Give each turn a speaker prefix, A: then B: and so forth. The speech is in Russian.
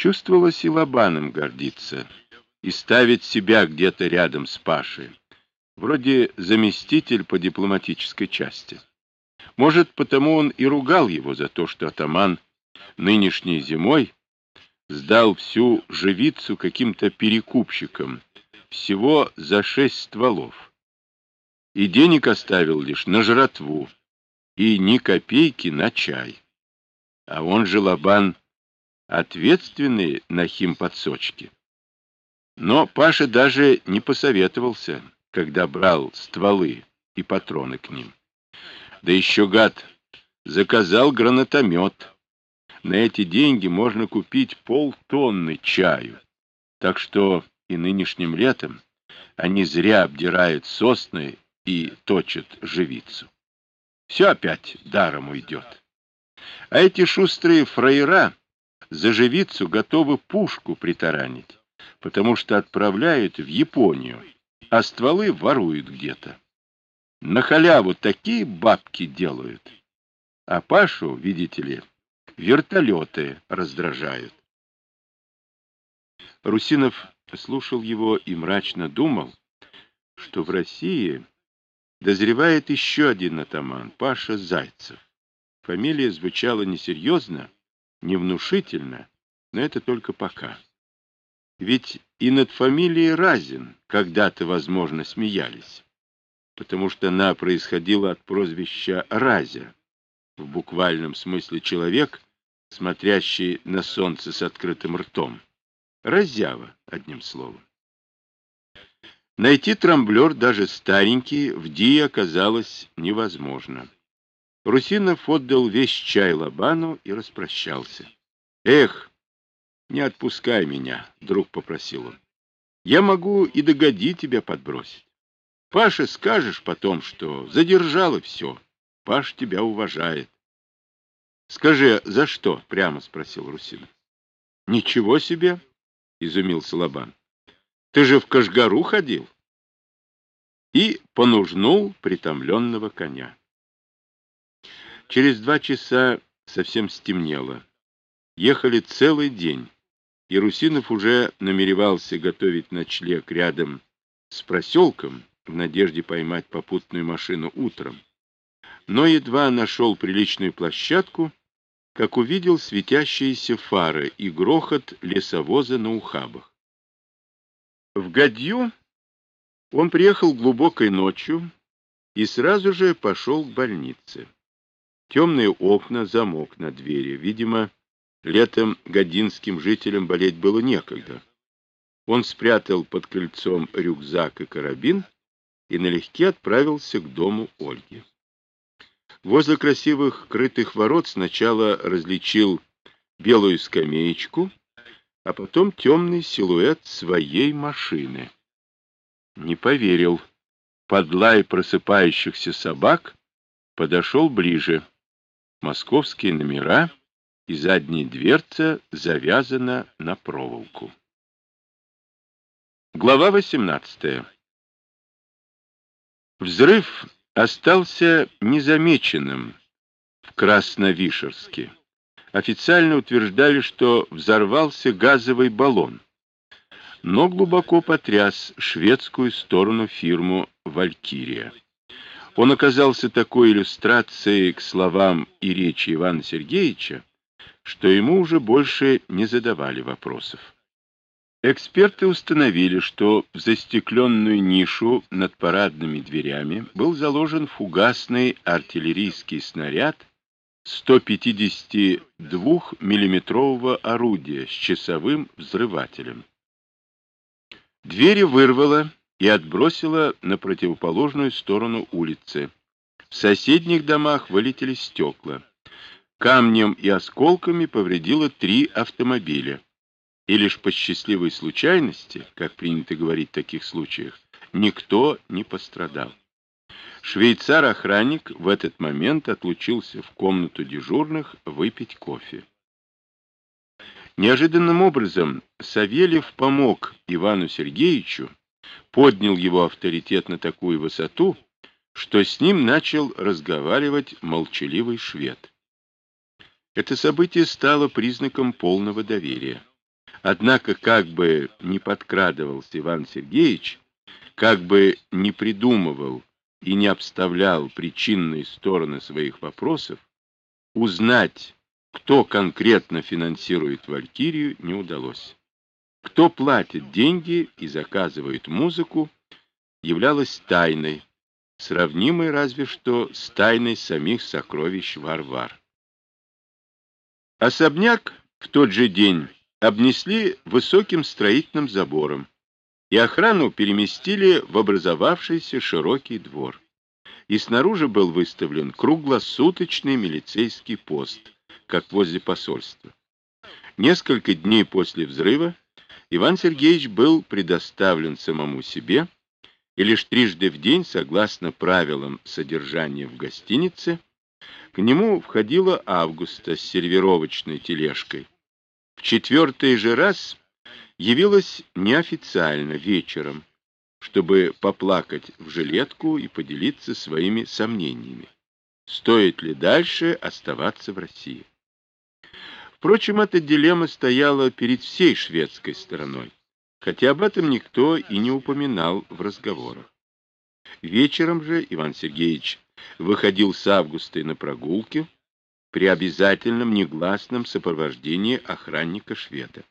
A: Чувствовалось и Лобаном гордиться, и ставить себя где-то рядом с Пашей, вроде заместитель по дипломатической части. Может, потому он и ругал его за то, что атаман нынешней зимой сдал всю живицу каким-то перекупщикам, всего за шесть стволов. И денег оставил лишь на жратву, и ни копейки на чай. А он же Лобан ответственный на химподсочки. Но Паша даже не посоветовался, когда брал стволы и патроны к ним. Да еще, гад, заказал гранатомет. На эти деньги можно купить полтонны чаю. Так что и нынешним летом они зря обдирают сосны и точат живицу. Все опять даром уйдет. А эти шустрые фраера за живицу готовы пушку притаранить, потому что отправляют в Японию, а стволы воруют где-то. На халяву такие бабки делают. А Пашу, видите ли, вертолеты раздражают. Русинов слушал его и мрачно думал, что в России дозревает еще один атаман, Паша Зайцев. Фамилия звучала несерьезно, невнушительно, но это только пока. Ведь и над фамилией Разин когда-то, возможно, смеялись, потому что она происходила от прозвища Разя, в буквальном смысле человек, смотрящий на солнце с открытым ртом. Разява, одним словом. Найти трамблер, даже старенький, в Ди оказалось невозможно. Русинов отдал весь чай Лобану и распрощался. — Эх, не отпускай меня, — друг попросил он. — Я могу и догоди тебя подбросить. Паше скажешь потом, что задержало все. Паш тебя уважает. — Скажи, за что? — прямо спросил Русинов. — Ничего себе! — изумился Лобан. — Ты же в Кашгару ходил? И понужнул притомленного коня. Через два часа совсем стемнело. Ехали целый день, и Русинов уже намеревался готовить ночлег рядом с проселком в надежде поймать попутную машину утром. Но едва нашел приличную площадку, как увидел светящиеся фары и грохот лесовоза на ухабах. В Гадью он приехал глубокой ночью и сразу же пошел к больнице. Темные окна, замок на двери. Видимо, летом годинским жителям болеть было некогда. Он спрятал под крыльцом рюкзак и карабин и налегке отправился к дому Ольги. Возле красивых крытых ворот сначала различил белую скамеечку, а потом темный силуэт своей машины. Не поверил. Под лай просыпающихся собак подошел ближе. Московские номера и задняя дверца завязана на проволоку. Глава 18. Взрыв остался незамеченным в Красновишерске. Официально утверждали, что взорвался газовый баллон, но глубоко потряс шведскую сторону фирму «Валькирия». Он оказался такой иллюстрацией к словам и речи Ивана Сергеевича, что ему уже больше не задавали вопросов. Эксперты установили, что в застекленную нишу над парадными дверями был заложен фугасный артиллерийский снаряд 152 миллиметрового орудия с часовым взрывателем. Двери вырвало и отбросило на противоположную сторону улицы. В соседних домах вылетели стекла. Камнем и осколками повредило три автомобиля. И лишь по счастливой случайности, как принято говорить в таких случаях, никто не пострадал. Швейцар-охранник в этот момент отлучился в комнату дежурных выпить кофе. Неожиданным образом Савельев помог Ивану Сергеевичу поднял его авторитет на такую высоту, что с ним начал разговаривать молчаливый швед. Это событие стало признаком полного доверия. Однако, как бы ни подкрадывался Иван Сергеевич, как бы ни придумывал и не обставлял причинные стороны своих вопросов, узнать, кто конкретно финансирует «Валькирию», не удалось. Кто платит деньги и заказывает музыку, являлось тайной, сравнимой разве что с тайной самих сокровищ Варвар. Особняк в тот же день обнесли высоким строительным забором и охрану переместили в образовавшийся широкий двор. И снаружи был выставлен круглосуточный милицейский пост, как возле посольства. Несколько дней после взрыва Иван Сергеевич был предоставлен самому себе, и лишь трижды в день, согласно правилам содержания в гостинице, к нему входила Августа с сервировочной тележкой. В четвертый же раз явилась неофициально вечером, чтобы поплакать в жилетку и поделиться своими сомнениями. Стоит ли дальше оставаться в России? Впрочем, эта дилемма стояла перед всей шведской стороной хотя об этом никто и не упоминал в разговорах. Вечером же Иван Сергеевич выходил с Августой на прогулки при обязательном негласном сопровождении охранника шведа.